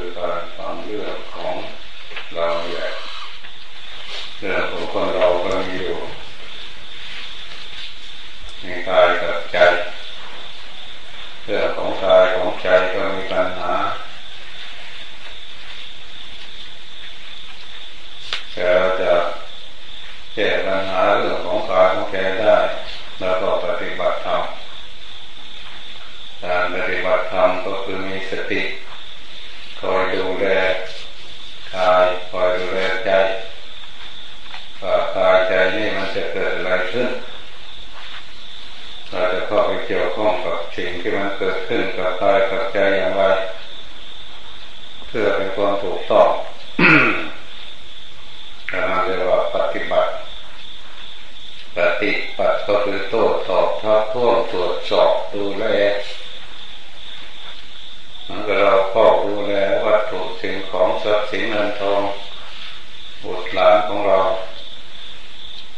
คือการฟังเรื่องของเราแหละเรื่องของคนเราก็มีอยู่ในกายกับใจเรื่องของกายของใจก็มีปัญหาแต่เราจะแก้ปัญหาเรื่องของกายของใจได้แล้วก็ปฏิบัติธรรมการปฏิบัติธรรมก็คือมีสติ แลกายคอยดูแลใจว่ากายใจนี่มันจะเกิดอะไรขึ้นเราจะเข้าไปเกี่ยวข้องกับสิ่งที่มันเกิดขึ้นกับกายกับใจอย่างไรเพื่อเป็นความถูกต้องการเรียกว่าปฏิบัติ ปฏิบัติก็คือโต้ตอบทักท้วงตรวจสอบดูแลมันก็เราเฝ้าดูแลวัตถุสิ่งของ ทรัพย์สินเงินทองบุตรหลานของเรา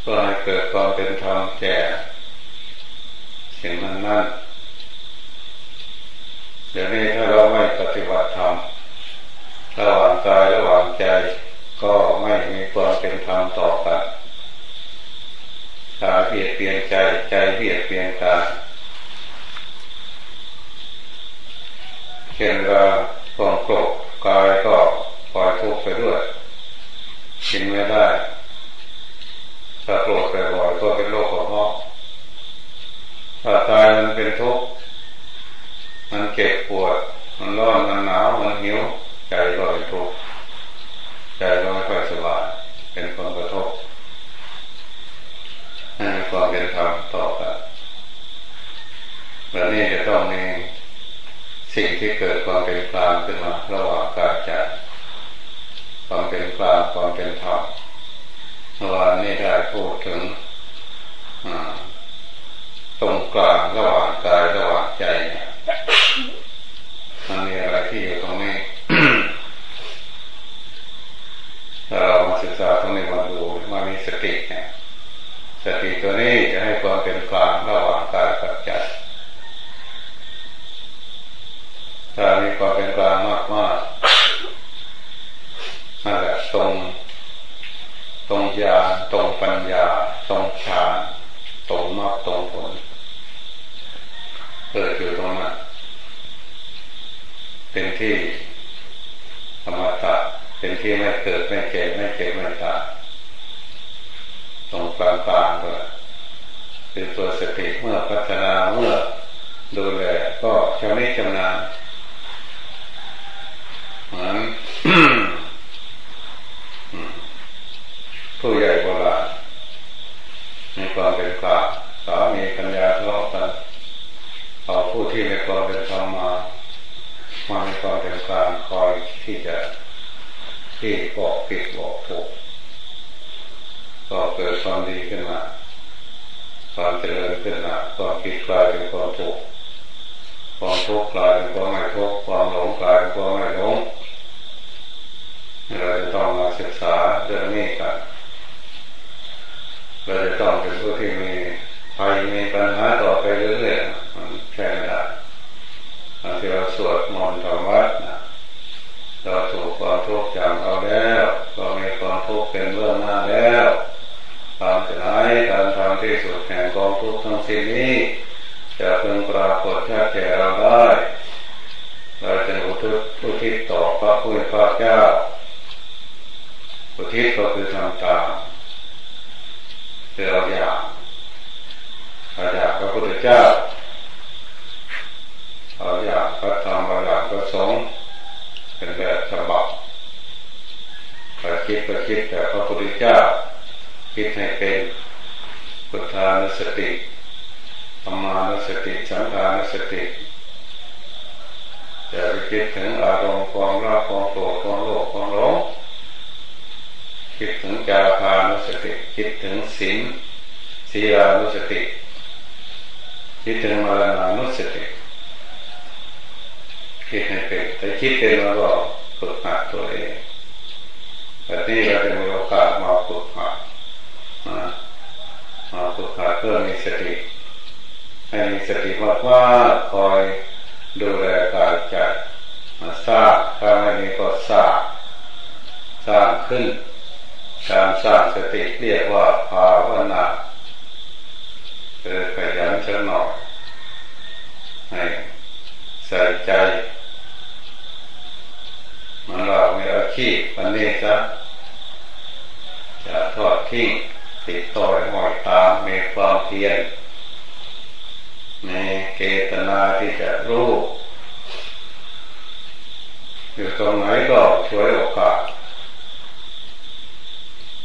เพื่อให้เกิดความเป็นธรรมแก่สิ่งนั้นนั่นเดี๋ยวนี้ถ้าเราไม่ปฏิบัติธรรมระหว่างกายระหว่างใจก็ไม่มีความเป็นธรรมต่อกันกาเบียดเบียนใจใจเบียดเบียนกายเช่นเราความโกรธกายก็ปล่อยทุกข์ไปด้วยกินไม่ได้ถ้าโกรธไปบ่อยก็เป็นโรคกระเพาะถ้ากายมันเป็นทุกข์มันเจ็บปวด มันร้อนมันหนาวมันหิวใจก็เป็นทุกข์ใจก็ไม่ค่อยสบายเป็นความกระทบให้ความเป็นธรรมต่อกันแบบนี้จะต้องมีสิ่งที่เกิดความเป็นกลางขึ้นมาระหว่างกายใจความเป็นกลางความเป็นธรรมเมื่อวานนี้ได้พูดถึงตรงกลางระหว่างกายระหว่างใจมันมีอะไรที่อยู่ตรงนี้ถ้าเรามาศึกษาตรงนี้มาดูมามีสติเนี่ยสติตัวนี้จะให้ความเป็นกลางระหว่างกายกับใจถ้ามีความเป็นกลางมากมากนั่นแหละตรงตรงญาตรงปัญญาตรงฌานตรงมากตรงผลเกิดอยู่ตรงนั้นเป็นที่ธรรมตะเป็นที่ไม่เกิดไม่เจ็บไม่เจ็บไม่ตายตรงกลางกลางเลยเป็นตัว สติเมื่อพัฒนาเมื่อดูแลก็ชำนิชำนาญเหมือนผู้ใหญ่โบราณมีความเป็นกลางสามีปัญญาทะเลาะกันเอาผู้ที่มีความเป็นธรรมมา มามีความเป็นกลางคอยที่จะที่บอกผิดบอกถูกก็เกิดความดีขึ้นมา ความเจริญขึ้นมาความคิดกลายเป็นความถูกความทุกข์กลายเป็นความไม่ทุกข์ความหลงกลายเป็นความไม่หลงเราจะต้องมาศึกษาเรื่องนี้กันเราจะต้องเป็นผู้ที่มีภัยมีปัญหาต่อไปเรื่อยๆมันแค่ไม่ได้บางทีเราสวดมนต์ทำวัดนะเราถูกความทุกข์จำเอาแล้วก็มีความทุกข์เป็นเรื่องหน้าแล้ว ความจะไหนการทำที่สุดแห่งกองทุกข์ทั้งสิ้นนี้ จะเพิ่งปรากฏชัดแก่เราได้เราจะอุทิศอุทิศต่อพระพุทธเจ้าอุทิศก็คือทำตามคือเราอยากเราอยากพระพุทธเจ้าเราอยากพระธรรมเราอยากพระสงฆ์เป็นแบบฉบับไปคิดไปคิดแต่พระพุทธเจ้า คิดให้เป็นพุทธานุสติธรรมานุสติสังขานุสติจะไปคิดถึงอารมณ์ความรักความโกรธความโลภความหลงคิดถึงจาคานุสติคิดถึงศีลศีลานุสติคิดถึงมรณานุสติคิดให้เป็นแต่คิดเป็นแล้วก็ฝึกหัดตัวเองแต่นี่เราจะมีโอกาสมาฝึกหัด มาฝึกหัดเพื่อมีสติให้มีสติมากว่าคอยดูแลกายใจมาสร้างถ้าไม่มีก็สร้างสร้างขึ้นการสร้างสติเรียกว่าภาวนาคือขยันสักหน่อยให้ใส่ใจมันเราไม่อาชีพวันนี้จะจะทอดทิ้ง ติดต่อยหอยตามมีความเพียรมีเกตนาที่จะรู้อยู่ตรงไหนก็ช่วยโอกาส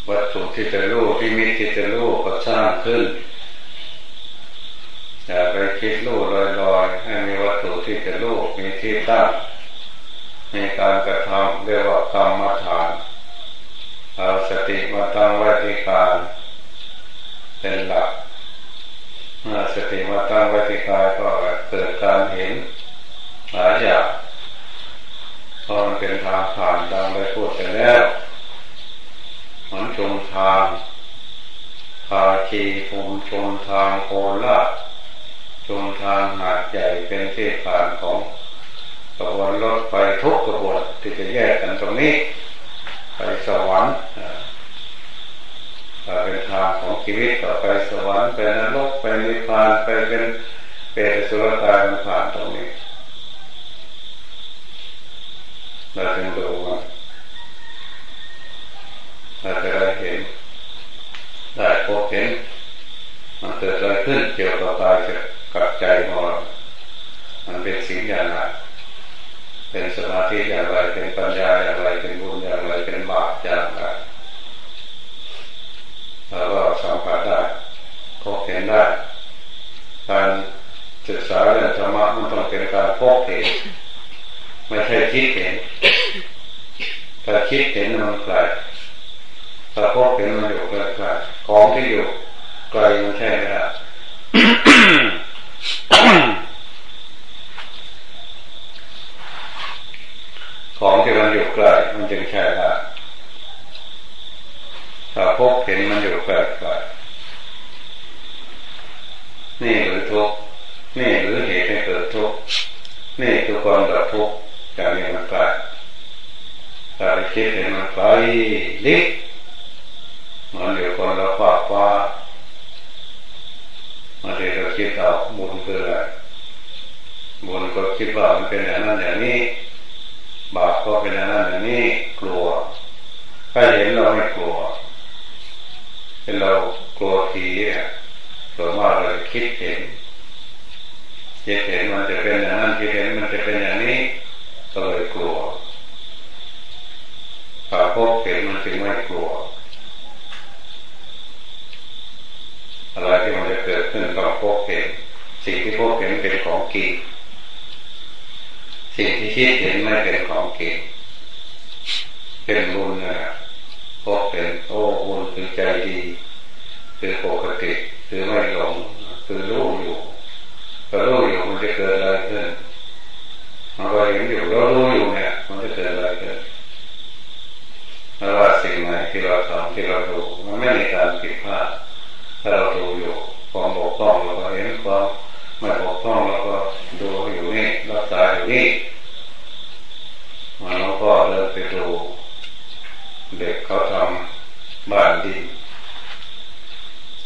วัตถุที่จะรู้ที่มิตที่จะรู้ก็สร้างขึ้นอย่าไปคิดรู้ลอยๆให้มีวัตถุที่จะรู้มีที่ตั้งมีการกระทำเรียกว่ากรรมฐานเอาสติมาตั้งไว้ที่การ เป็นหลักมื่อสติมาตั้งไว้ที่กายก็เกิดการเห็นหลายอย่างพอนเป็นทางผ่านดังไปพูดไปแล้วเหมือนชมทางพาคีภูมิชมทางโคราชชมทางหาดใหญ่เป็นที่ผ่านของกระบวนรถไฟทุกกระบวนที่จะแยกกันตรงนี้ ไปสวรรค์ เป็นทางของชีวิตต่อไปสวรรค์ไปนรกไปนิพพานไปเป็นเปรตสุรกายมันผ่านตรงนี้เราจึงดูว่าเราจะได้เห็นได้พบเห็นมันเกิดอะไรขึ้นเกี่ยวกับกายกับใจของเรามันเป็นสิ่งอย่างไรเป็นสมาธิอย่างไรเป็นปัญญาอย่างไรเป็นบุญอย่างไรเป็นบาปอย่างไร เราก็สัมผัสได้พบเห็นได้ การศึกษาเรื่องธรรมะมันต้องเป็นการพบเห็น ไม่ใช่คิดเห็น ถ้าคิดเห็นมันไกลถ้าพบเห็นมันอยู่ไกลๆของที่อยู่ไกลมันใช่ไหมครับของที่มันอยู่ใกล้มันจึงใช่ได้ ถ้าพบเห็นมันอยู่ใกล้ใกล้นี่หรือทุกนี่หรือเหตุให้เกิดทุกนี่คือความเกิดทุกอย่างนี้มันใกลถ้าไปคิดเห็นมันไกลลิบมันอยู่คนละฝากฟ้ามาเดี๋ยวเราคิดเอาบุญคืออะไรบุญก็คิดว่ามันเป็นอย่างนั้นอย่างนี้บาปก็เป็นอย่างนั้นอย่างนี้กลัวถ้าเห็นเราไม่กลัว เป็นเรากลัวผีเนี่ยส่วนมากเราคิดเห็นคิดเห็นมันจะเป็นอย่างนั้นคิดเห็นมันจะเป็นอย่างนี้ก็เลยกลัวถ้าพบเห็นมันจึงไม่กลัว อะไรที่มันจะเกิดขึ้นก็พบเห็น สิ่งที่พบเห็นเป็นของกีสิ่งที่คิดเห็นไม่เป็นของเก่งเป็นบุญนะ พบเป็นโอ้บุญคือใจดี คือปกติคือไม่หลงคือรู้อยู่ก็รู้อยู่มันจะเกิดอะไรขึ้นมันก็เห็นอยู่เรารู้อยู่เนี่ย มันจะเกิดอะไรขึ้นไม่ว่าสิ่งไหนที่เราทำที่เราดูมันไม่มีการผิดพลาดถ้าเราดูอยู่ความบกพร่องเราก็เห็นความไม่บกพร่องเราก็ดูอยู่นี่รักษาอยู่นี่มาแล้วก็เดินไปดู เด็กเขาทำบ้านดิน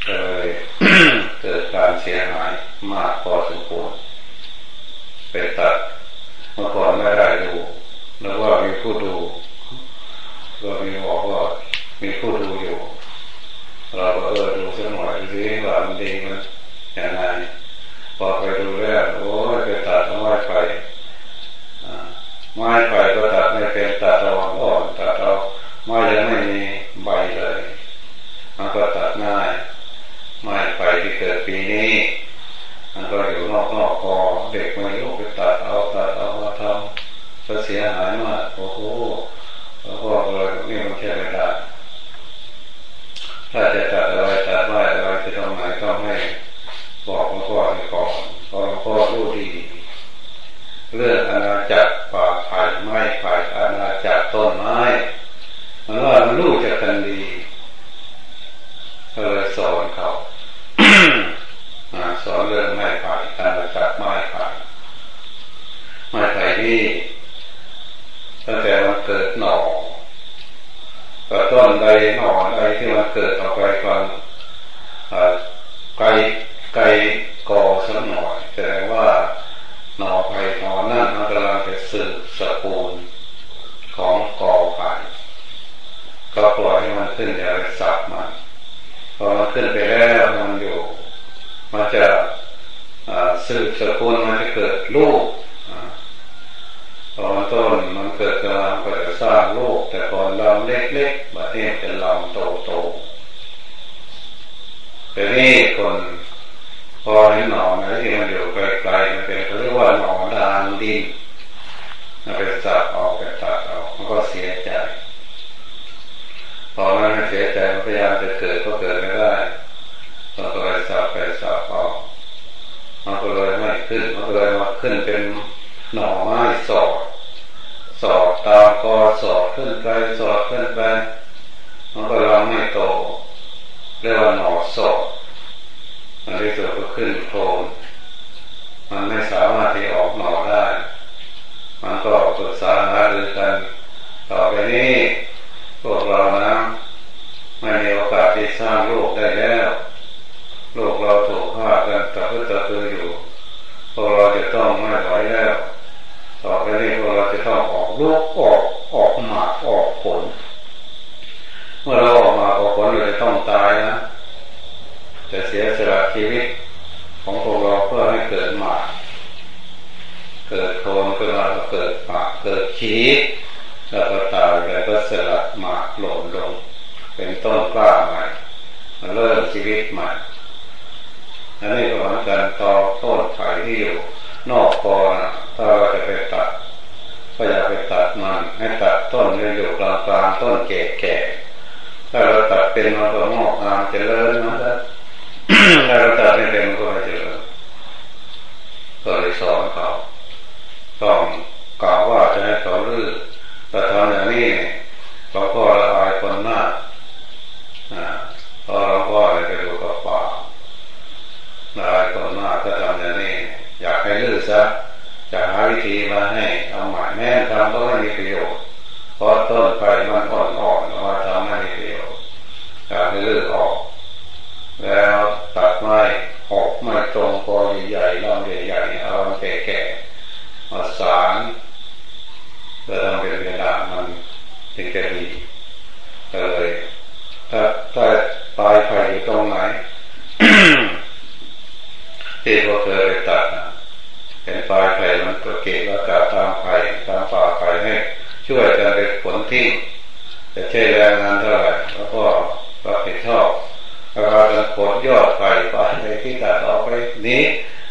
เลยเกิดการเสียหายมากพอสมควรไปตัดเมื่อก่อนไม่ได้ดูแล้วว่ามีผู้ดู ก็มีบอกว่ามีผู้ดูอยู่ เราก็เออดูสักหน่อยสิว่ามันดีมันอย่างไรพอไปดูแล้วโอ้ยไปตัดไม้ไฟไม้ไฟก็ตัดไม่เป็นตัดเอาอ่อนตัดเอา ไม้ยังไม่มีใบเลยมันก็ตัดง่ายไม้ไฟที่เกิดปีนี้มันก็อยู่นอกนอกกอเด็กไม่รู้ไปตัดเอาตัดเอามาทำก็เสียหายมากโอ้โหแล้วก็เลยนี่มันแค่ไม่ได้ถ้าจะตัดอะไรตัดไม้อะไรจะทำไหนต้องให้บอกหลวงพ่อให้ก่อนพอหลวงพ่อรู้ดี เรื่องอาณาจักรป่าไผ่ไม้ไผ่อาณาจักรต้นไม้ มันว่ามันรู้จักกันดีเลยสอนเขาสอนเรื่องไม้ไผ่การรักษาไม้ไผ่ไม้ไผ่นี่ตั้งแต่มันเกิดหน่อกระต้นใดหน่อใดที่มันเกิดออกไปก่อนไกลไกลก่อสักหน่อยแสดงว่าหน่อไผ่หน่อนั่นมันกำลังจะสืบสกุลของก่อไผ่ ก็ปล่อยให้มันขึ้นอย่าไปสับมันพอมันขึ้นไปแล้วมันอยู่ มันจะสืบสกุลมันจะเกิดลูกตอนต้นมันเกิดกำลังก็จะสร้างลูกแต่ก่อนลำเล็กๆบัดนี้เป็นลำโตๆแต่นี่คนพอเห็นหนอนะที่มันอยู่ไกลๆมันเป็นเขาเรียกว่าหนอนดานดินมันไปจับออกไปตัดออกมันก็เสียใจ อมันเสียใจมันพยายามจะเกิดก็เกิดไม่ได้มันก็ไปสับไปสับออกมันก็เลยไม่ขึ้นมันก็เลยมาขึ้นเป็นหน่อไม้สอดสอดตามกอสอดขึ้นไปสอดขึ้นไปมันก็ลังไม่โตเรียกว่าหน่อสอดมันที่สุดก็ขึ้นโคลนมันไม่สามารถที่ออกหน่อได้ มันก็ปรึกษาหารือกันต่อไปนี้พวกเรานะไม่มีโอกาส ที่สร้างโลกได้แล้ว โลกเราถูกฆ่ากันตะพื้นตะพืออยู่พวกเราจะต้องไม่ไหวแล้วต่อไปนี้พวกเราจะต้องออกลูกออกออกหมากออกผล เมื่อเราออกมาออกผลเราจะต้องตายนะจะเสียสละชีวิตของพวกเราเพื่อให้เกิดหมากเกิดโคนขึ้นมาก็เกิดหมากเกิดขีแล้วก็ตายแล้วก็สละหมากหล่นลง เป็นต้นกล้าใหม่มาเริ่มชีวิตใหม่อันนี้ก็เหมือนกันต่อต้นไผ่ที่อยู่ นอกกอนะถ้าเราจะไปตัดก็อย่าไปตัดมันให้ตัดต้นที่อยู่กลางกลางต้นแก่ๆถ้าเราตัดเป็นมันก็งอกงามเจริญนะถ้าเราตัดไม่เป็นก็ไม่เจริญก็เลยสอนเขาต้องกล่าวว่าจะให้เขาลื้อแต่ทำอย่างนี้เขาก็ละอายคนหน้าอ่าพอเราก็เลยไปดูกับป่าละอายคนหน้าถ้าทำอย่างนี้ อยากให้ลื้อ ซะจะหาวิธีมาให้เอาหมายแม่ทำก็ไม่มีประโยชน์เพราะต้นไปมันอ่อนๆมาทำไม่มีประโยชน์อยากให้ลื้อออก แล้วตัดไม้ออกไม้ตรงกอใหญ่ๆลำใหญ่ๆเอาแก่ๆมาสารจะทำเป็นกระดาษมันถึงจะดีเลยถ้าถ้าปลายไผ่อยู่ตรงไหนที่พอเคยตัด ห็นปลายไผ่มันก็เกะแล้วกาตามไผ่ตามป่าไผ่ให้ช่วยกันไปผลทิ้งจะใช้แรงงานเท่าไหร่แล้วก็รับผิดชอบเราจะกดยอดไฟไปในที่ตัดออกไปนี้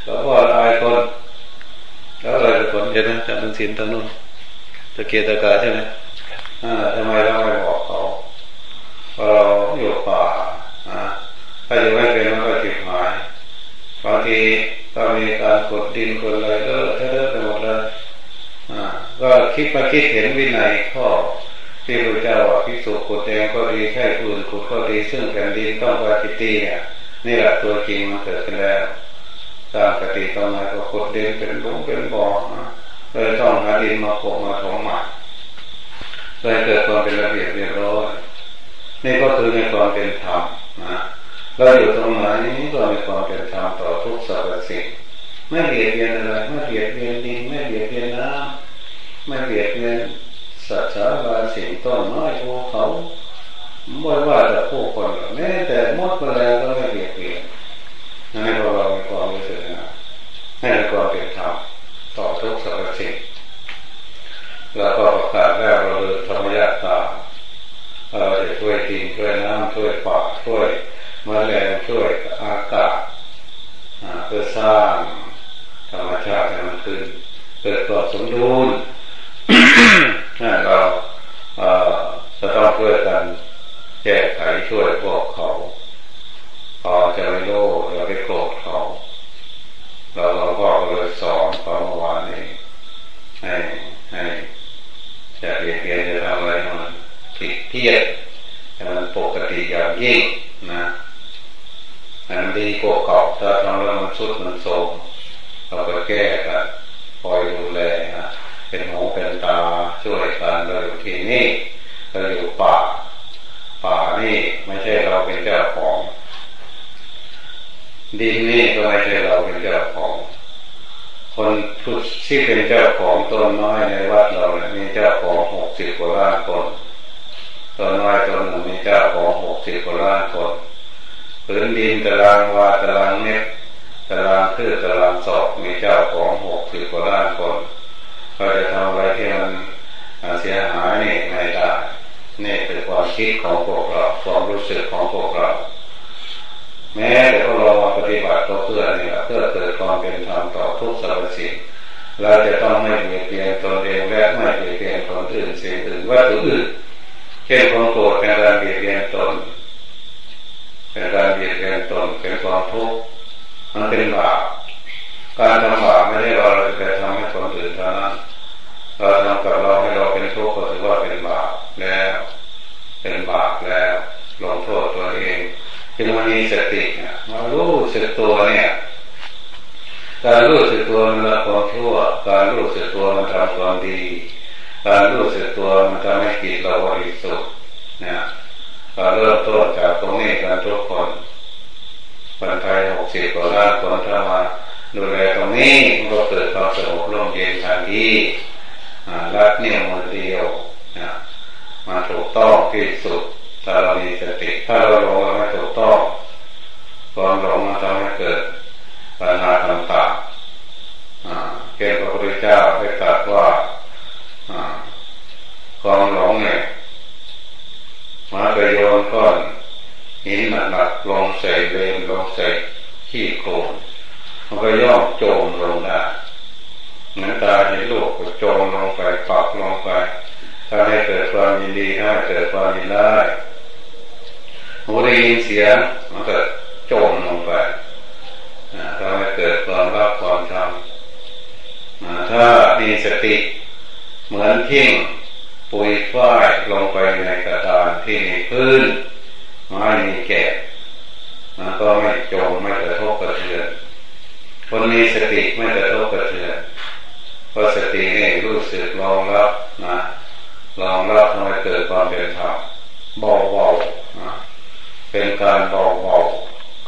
แล้วก็ลายคนแล้วเราจะผลเห็นไหมจากมันสินทางนู้นตะเกียตะกาใช่ไหมอ่าทำไมเราไม่บอกเขาเราอยู่ป่าอ่าถ้าอยู่ไม่เป็นมันก็จิบหายบางที ก็มีการกดดินกดอะไรก็เทอะไปหมดเลยอ่าก็คิดมาคิดเห็นวินัยข้อที่พระเจ้าว่าพิสุขุดแดงก็ดีแค่อื่นขุดก็ดีซึ่งแผ่นดินต้องปฏิตีเนี่ยนี่แหละตัวจริงมันเกิดขึ้นแล้วตามปฏิตอนนั้นก็ขุดดินเป็นลุมเป็นบ่อเลยต้องหาดินมาโขกมาถมหมักเลยเกิดความเป็นระเบียบเรียบร้อยนี่ก็คือในความเป็นธรรมนะเราอยู่ตรงไหนก็มีความเป็นธรรมต่อทุก สรรพสิ่งไม่เบียดเบียนอะไรไม่เบียดเบียนดินไม่เบียดเบียนน้ำไม่เบียดเบียนสัตว์สาราสิ่งต้นไม้ภูเขาไม่ว่าแต่ผู้คนแม้แต่มดแมลงก็ไม่เบียดเบียนให้เราเรามีความรู้สึกนะให้ความเป็นธรรมต่อทุกสรรพสิ่งแล้วก็ประกาศแล้วเราเดินธรรมยาตาเราจะช่วยดินช่วยน้ำช่วยป่าช่วยแมลงช่วยอากาศ เพื่อสร้างธรรมชาติให้มันขึ้นเกิดความสมดุลเราจะต้องช่วยกันแก้ไขช่วยพวกเขาพอจะไม่โลภเราไปโกรธเขาเราเราก็เลยสอนเขาเมื่อวานนี้ให้ให้จะเรียนเรียนจะทำอะไรมันผิดเพี้ยนมันปกติอย่างยิ่ง นั้นดีกว่าเก่าถ้าทำแล้วมันสุดมันโทมเราก็แก้กันคอยดูแลนะเป็นหูเป็นตาช่วยกันเราอยู่ที่นี่เราอยู่ป่าป่านี่ไม่ใช่เราเป็นเจ้าของ ดินนี่ก็ไม่ใช่เราเป็นเจ้าของ คนผู้ที่เป็นเจ้าของต้นน้อยในวัดเราเนี่ยมีเจ้าของหกสิบกว่าล้านคนต้นน้อยต้นหนึ่งมีเจ้าของหกสิบกว่าล้านคน พื้นดินตารางวาตารางเมตรตารางคือตารางศอกมีเจ้าของหกสิบกว่าล้านคนก็จะทำอะไรที่มันเสียหายนี่ไม่ได้นี่คือความคิดของพวกเราความรู้สึกของพวกเรา แม้แต่พวกเรามาปฏิบัติเพื่อนี่เพื่อเกิดความเป็นธรรมต่อทุกสรรพสิ่งเราจะต้องไม่เบียดเบียนตนเองและไม่เบียดเบียนคนอื่นสิ่งอื่นวัตถุอื่นเช่นความโกรธเป็นการเบียดเบียนตน เป็นการเบียดเบียนตนเป็นความทุกข์มันเป็นบาปการทำบาปไม่ได้เราจะไปทำให้คนอื่นเท่านั้นเราทำกับเราให้เราเป็นทุกข์ก็ถือว่าเป็นบาปแล้ว เป็นบาปแล้วลงโทษตัวเองจึงมันมีสติมารู้สึกตัวเนี่ย การรู้สึกตัวมันละความชั่วการรู้สึกตัวมันทำความดี การรู้สึกตัวมันทำให้จิตเราบริสุทธิ์เนี่ยเราเริ่มต้นจากตรงนี้กันคนไทยหกสิบกว่าล้านคนถ้ามา ดูแลตรงนี้ก็เกิดความสงบร่มเย็นทันทีรักเนี่ยมือเดียวมาถูกต้องที่สุดถ้าเรามีสติถ้าเราหลงเราถูกต้องความหลงมันทำให้เกิดปัญหาต่างๆเกณฑ์พระพุทธเจ้าได้ตรัสว่าความหลงเนี่ยมาไปโยนก้อนหินหนักๆลงใส่เลนลงใส่ขี้โคลน มันก็ย่อโจมลงได้เหมือนตาเห็นลูกก็โจมลงไปปักลงไป ถ้าให้เกิดความยินดีถ้าให้เกิดความยินได้หูได้ยินเสียงมันก็โจมลงไปถ้าให้เกิดความรักความชังถ้ามีสติเหมือนทิ้งปุยฝ้ายลงไปในกระดานที่มีพื้น ไม้มีแก่มันก็ไม่จมไม่กระทบกระเทือน คนมีสติไม่กระทบกระเทือนเพราะสตินี่รู้สึกลองรับนะลองรับทำให้เกิดความเป็นธรรมเบาเบานะเป็นการเบาเบา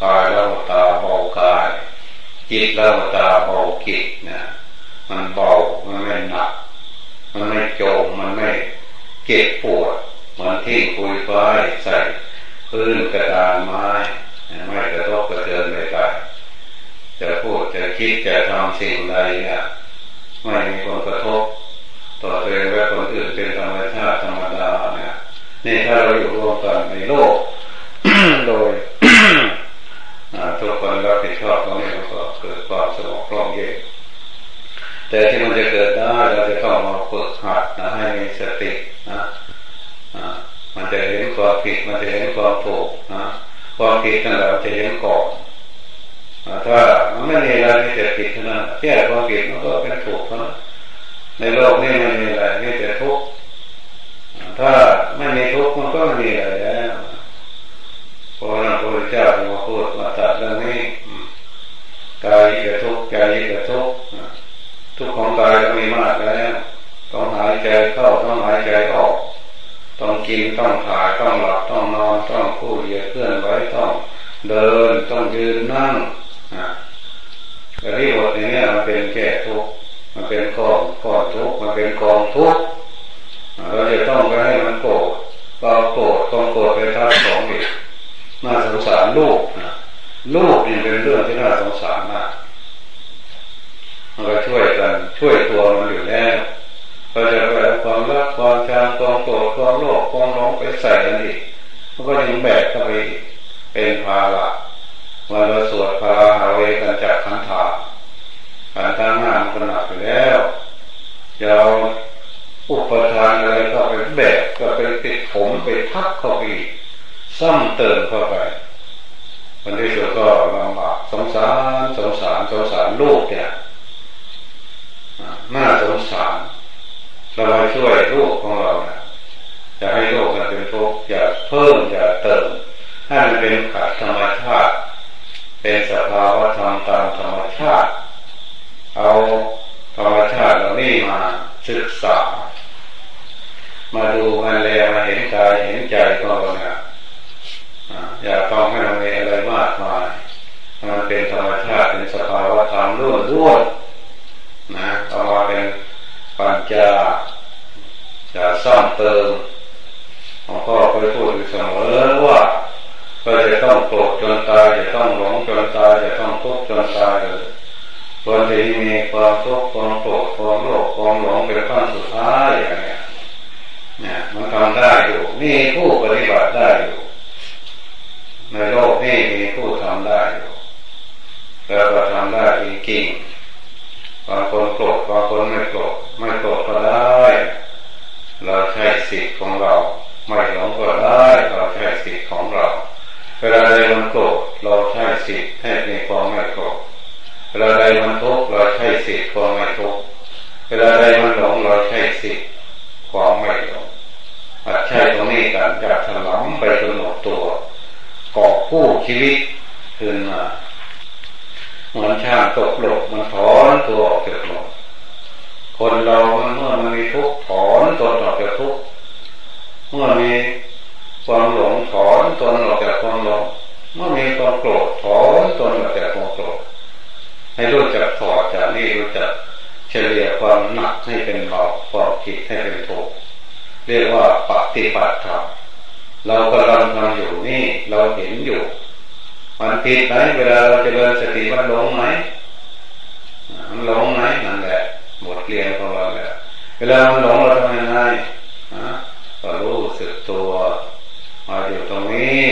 กายแล้วตาเบากาย จิตแล้วตาเบาจิตนะมันเบามันไม่หนัก มันไม่โจมมันไม่เก็บปวดเหมือนที่คุยฟ้าใส่พื้นกระดานไม้ไม่กระทบกระเทือนใดๆ จะพูดจะคิดจะทำสิ่งใดเนี่ยไม่มีผลกระทบ ต่อตัวเองและคนอื่นเป็นธรรมชาติธรรมดาเนี่ยนี่ถ้าเราอยู่ร่วมกันในโลก โดยทุกคนรับผิดชอบตรงนี้ก็เกิดความสงบร่มเย็นแต่ที่มันจะเกิดได้เราจะต้องมาฝึกหัดนะให้มีสตินะมันจะเห็นความผิดมันจะเห็นความถูกนะความผิดนั่นแหละจะเห็นก่อน ถ้ามันไม่มีอะไรที่จะผิดเท่านั้นแค่ความผิดมันก็เป็นถูกเท่านั้นในโลกนี้ไม่มีอะไรมีแต่ทุกข์ถ้าไม่มีทุกข์มันก็ไม่มีอะไรแล้วพระพุทธเจ้ามาพูดมาตัดเรื่องนี้กายกับทุกข์ใจกับทุกข์ทุกข์ของกายก็มีมากแล้วต้องหายใจเข้าต้องหายใจออก ต้องกินต้องถ่ายต้องหลับต้องนอนต้องพูดเหยียดเคลื่อนไว้ต้องเดินต้องยืนนั่ง แต่ที่บทนี้มันเป็นแก่ทุกมันเป็นกองก้อนทุกมันเป็นกองทุกเราจะต้องไปให้มันโกรธเราโกรธต้องโกรธไปท่าสองอีกน่าสงสารลูกนะลูกนี่เป็นเรื่องที่น่าสงสารมากมันก็ช่วยกันช่วยตัวมันอยู่แล้วเราจะไปเอาความรักความชังความโกรธความโลภความร้องไปใส่กันอีกมันก็ยังแบกเข้าไปเป็นภาระ วันเราสวดพาหาเวกันจากขันธาขันธาหน้ามันหนักไปแล้วยาวอุปทานอะไรก็ไปแบกก็ไปติดผมไปทับเข้าไปซ้ำเติมเข้าไปวันที่สุดก็ลำบากสงสารสงสารสงสารลูกเนี่ยน่าสงสารเราไปช่วยลูกของเรานะจะให้โลกมันเป็นทุกข์อย่าเพิ่มอย่าเติมให้มันเป็นขัดธรรมชาติ เป็นสภาวะธรรมตามธรรมชาติ เอาธรรมชาติเหล่านี้มาศึกษา มาดูมันแลมาเห็นกายเห็นใจของเราเนี่ยอย่าต้องให้มันมีอะไรมากมายมันเป็นธรรมชาติเป็นสภาวะธรรมล้วนล้วนนะเอามาเป็นปัญญาจะซ่อมเติมหลวงพ่อเคยพูดอยู่เสมอว่า ก็จะต้องโกรธจนตายจะต้องหลงจนตายจะต้องทุกข์จนตายเลยคนที่มีความทุกข์ความโกรธความโลภความหลงเป็นขั้นสุดท้ายอย่างเงี้ยเนี่ยมันทำได้อยู่นี่ผู้ปฏิบัติได้อยู่ ในโลกนี้มีผู้ทำได้อยู่แล้วก็ทำได้จริงๆบางคนโกรธบางคนไม่โกรธไม่โกรธก็ได้ เราใช้สิทธิ์ของเรา ไม่หลงก็ได้เราใช้สิทธิ์ของเรา เวลาใดมันโกรธเราใช้ สิทธิ์ให้มีความไม่โกรธเวลาใดมันทุกข์เราใช้สิทธิ์ความไม่ทุกข์เวลาใดมันหลงเราใช้สิทธิ์ความไม่หลงอาจใช้ตรงนี้กันจากถลำไปจนหมดตัวกอบผู้ชีวิตขึ้นมาเหมือนช่างตกหลบมันถอนตัวออกจากหลบคนเราเมื่อมันมีทุกข์ถอนตัวออกจากทุกข์เมื่อมีความหลงถอนตัวออกจากความหลง เมื่อมีความโกรธถอนตัวออกจากความโกรธให้รู้จักถอดจากนี่รู้จักเฉลี่ยความหนักให้เป็นเบาความผิดให้เป็นถูกเรียกว่าปฏิบัติธรรมเรากำลังทำอยู่นี่เราเห็นอยู่ มันผิดไหมเวลาเราจะเริญสติมันหลงไหมมันหลงไหมนั่นแหละบทเรียนของเราแหละเวลามันหลงเราทำยังไงก็รู้สึกตัวมาอยู่ตรงนี้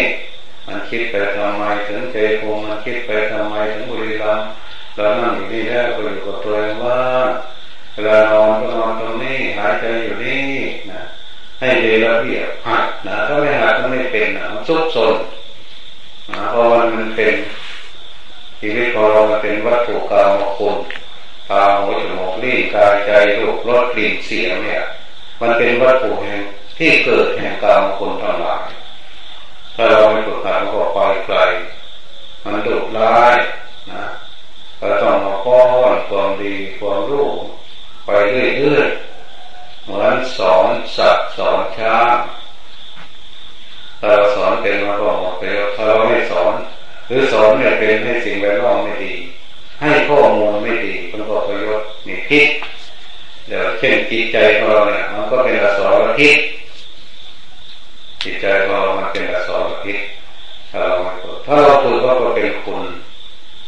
คิดไปทำไมถึงใจคงมันคิดไปทำไมถึงบริกรรมเรานั่งอยู่นี่แล้วก็อยู่กับตัวเองว่าเวลานอนก็นอนตรงนี้หายใจอยู่นี่นะให้เรียระเบียบหัดนะถ้าไม่หัดก็ไม่เป็นนะมันซุกซนนะเพราะมันเป็นชีวิตของเรามันเป็นวัตถุกรรมคุณตาหูจมูกลิ้นกายใจรูปรสกลิ่นเสียงเนี่ย มันเป็นวัตถุแห่งที่เกิดแห่งกรรมคุณทั้งหลาย ม่ฝึกหัดมันก็ไปไกล มันดุร้ายนะเราต้องมาป้อนความดีความรู้ไปเรื่อยๆเหมือนสอนสัตว์สอนช้างถ้าเราสอนเป็นมาบอกไปถ้าเราไม่สอน หรือสอนเนี่ยเป็นให้สิ่งแวดล้อมไม่ดี ให้ข้อมูลไม่ดีมันก็ประโยชน์นี่พิษเดี๋ยวเช่นจิตใจของเราเนี่ยมันก็เป็นอสรพิษจิตใจของเรามันเป็นอสรพิษ ถ้าเราถ้าเราฝึกก็เป็นคุณ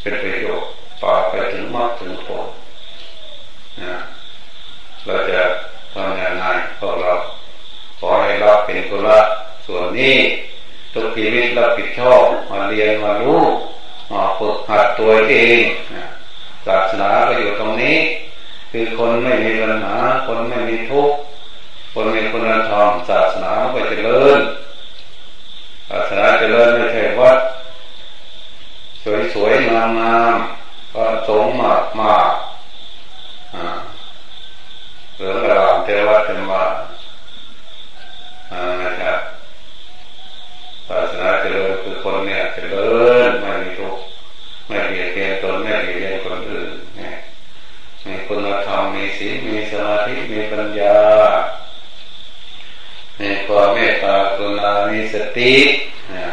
เป็นประโยชน์ป่าไปถึงมรรคถึงผลนะเราจะทำงานงานพวกเราขอให้รับเป็นกุละส่วนนี้ทุกชีวิตรับผิดชอบมาเรียนมารู้มาฝึกหัดตัวเองศาสนาก็อยู่ตรงนี้ คือคนไม่มีปัญหา คนไม่มีทุกข์คนมีคุณธรรมศาสนาก็จะเลิญ ศาสนาจะเลิญไม่ใช่วัดสวยๆงามๆก็สงมากมากอ่าเหลืองอารามเทวะธรรมะนะครับศาสนาเจริญคือคนเนี่ยเจริญไม่มีทุกข์ไม่เบียดเบียนตนไม่เบียดเบียนคนอื่นเนี่ยมีคุณธรรมมีศีลมีสมาธิมีปัญญา มีความเมตตากรุณามีสติเนี่ย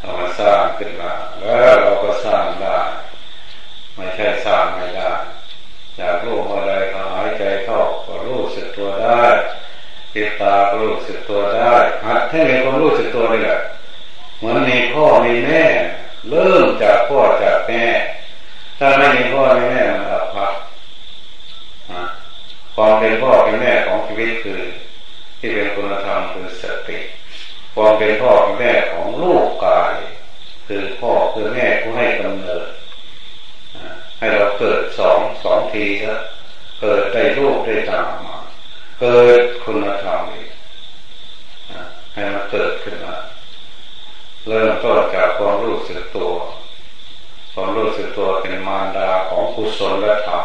เรามาสร้างขึ้นมาแล้วเราก็สร้างได้ไม่ใช่สร้างไม่ได้อยากรู้อะไรก็หายใจเข้าก็รู้สึกตัวได้ปิดตาก็รู้สึกตัวได้หัดให้มีความรู้สึกตัวนี่แหละเหมือนมีพ่อมีแม่ เริ่มจากพ่อจากแม่ ถ้าไม่มีพ่อมีแม่มันอับพักความเป็นพ่อเป็นแม่ของชีวิตคือ ที่เป็นคุณธรรมคือสติความเป็นพ่อเป็นแม่ของลูกกาย คือพ่อคือแม่ผู้ให้กำเนิดให้เราเกิดสองสองทีซะเกิดได้รูปได้ตามมาเกิดคุณธรรมอีกให้มันเกิดขึ้นมาเริ่มต้นจากความรู้สึกตัวความรู้สึกตัวเป็นมารดาของกุศลและธรรม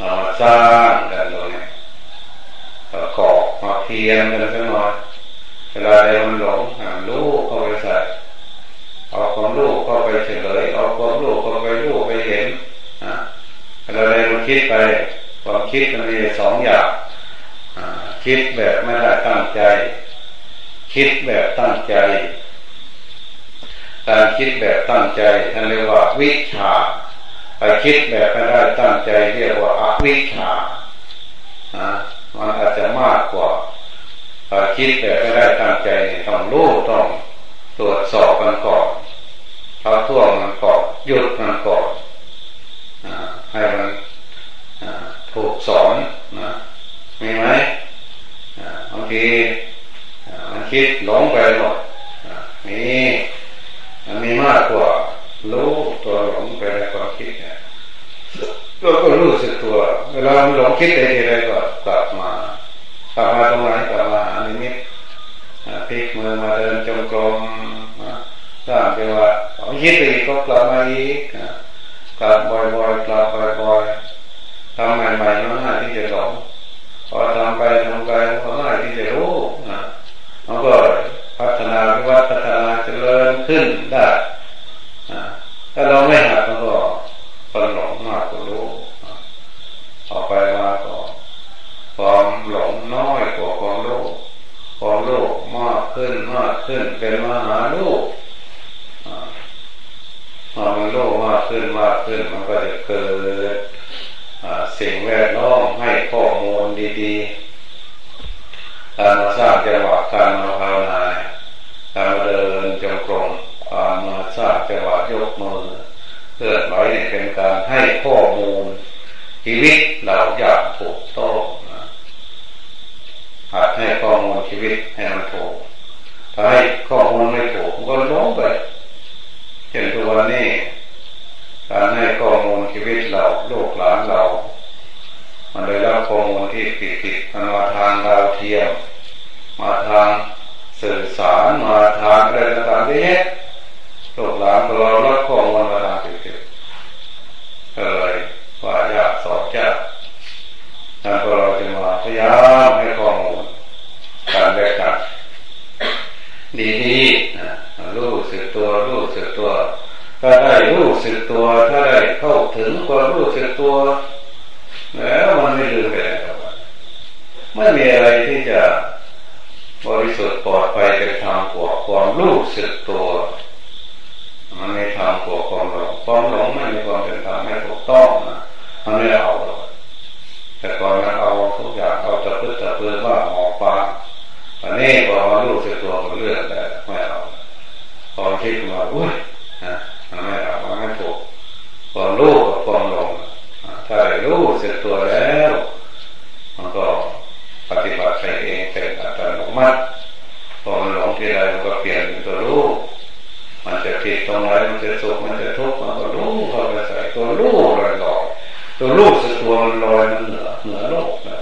มาสร้างกันตรงนี้ ประกอบมาเพียงกันสักหน่อยเวลาใดมันหลงหาลูกเข้าไปใส่เอาความรู้เข้าไปเฉลย เอาความรู้เข้าไปรู้ไปเห็นเราเลยมันคิดไปความคิดมันมีสองอย่างคิดแบบไม่ได้ตั้งใจ คิดแบบตั้งใจการคิดแบบตั้งใจท่านเรียกว่าวิชาไปคิดแบบไม่ได้ตั้งใจเรียกว่าอวิชานะ มันอาจจะมากกว่าถ้าคิดแบบไม่ได้ตั้งใจต้องรู้ต้องตรวจสอบมันก่อนเอาท่วงมันก่อนหยุดมันก่อนให้มันถูกสอนนะมีไหมบางทีมันคิดหลงไปหมดมีมันมีมากกว่ารู้ตัวหลงไปในความคิดเนี่ยเราก็รู้สึกตัวเวลาหลงคิดไปทีไรก็กลับมากลับมาตรงไหนกลับมาหานิมิตพลิก มือมาเดินจงกรมสร้างจังหวะคิดไปอีกก็กลับมาอีกกลับบ่อยๆกลับบ่อยๆทำใหม่ๆมันง่ายที่จะหลงพอทำไปทำไปมันง่ายที่จะรู้นะมันก็พัฒนาวิวัฒนาเจริญขึ้นได้ถ้าเราไม่หัดมันก็คนหลงมากกว่ารู้ออกไปมาก็ความหลงน้อยกว่าความรู้ความรู้มาก ขึ้นมากขึ้นเป็นมหาลูกพอมันโลภมากขึ้นมากขึ้นมันก็จะเกิดสิ่งแวดล้อมให้ข้อมูลดีๆการมาสร้างจังหวะการมาภาวนาการมาเดินจงกรมการมาสร้างจังหวะยกมือเพื่อไหวเป็นการให้ข้อมูลชีวิตเราอยางถูกต้องหัดให้ข้อมูลชีวิตให้มันถูก ใช้ข้อมูลไม่ถูกก็ล้มไปเช่นตัวนี้การให้ข้อมูลชีวิตเราลูกหลานเรา มันได้รับข้อมูลที่ผิดผิดมันมาทางดาวเทียมมาทางสื่อสารมาทางอะไรต่างๆนี้ลูกหลานเรารับข้อมูลมาทางผิดผิดเลยว่ายากสอบยากนั่นเราจะมาพยายามให้ข้อมูลการแบกกันดีๆนะรู้สึกตัวรู้สึก ตัว ถ้าได้รู้สึกตัว ถ้าได้เข้าถึงความรู้สึกตัว แล้วมันไม่ลืมไปแล้วไม่มีอะไรที่จะบริสุทธิ์ปลอดภัยเป็นทางกว่าความรู้สึกตัว มันไม่ทางกว่าความหลงความหลงไม่มีความเป็นธรรมไม่ถูกต้องนะมันไม่เอาหรอกแต่ก่อนมันเอาทุกอย่างเอาตะพื้นตะพื้นว่าหมอกฟ้าอันนี้พอมรู้สึกตัวมันเลื่อนแต่ไม่เอาพอคิดมาอุ้ยนะมันไม่เอามันไม่ถูกพอรู้กับความหลงถ้าได้ รู้สึกตัวแล้ว มันก็ปฏิบัติไปเองเป็นอัตโนมัติพอมันหลงที่ใดมันก็เปลี่ยนเป็นตัวรู้มันจะผิดตรงไหนมันจะสุขมันจะทุกข์มันก็รู้เข้าไปใส่ตัวรู้ลอยลอยตัวรู้สึกตัวมันลอยมันเหนือเหนือโลกนะ